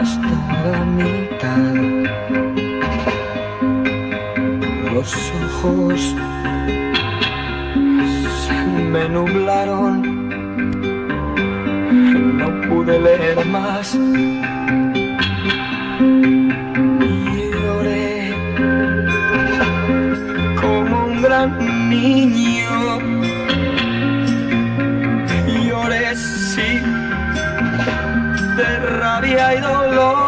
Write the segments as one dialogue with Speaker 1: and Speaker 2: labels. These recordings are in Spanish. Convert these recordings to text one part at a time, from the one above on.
Speaker 1: hasta la mitad. Los ojos se me nublaron, no pude leer más. Y lloré como un gran niño. Rabia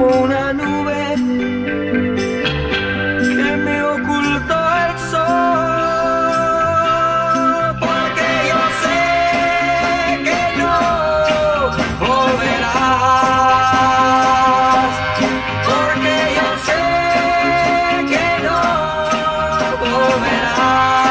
Speaker 1: como una nube que me ocultó el sol. Porque yo sé que no volverás. Porque yo sé que no volverás.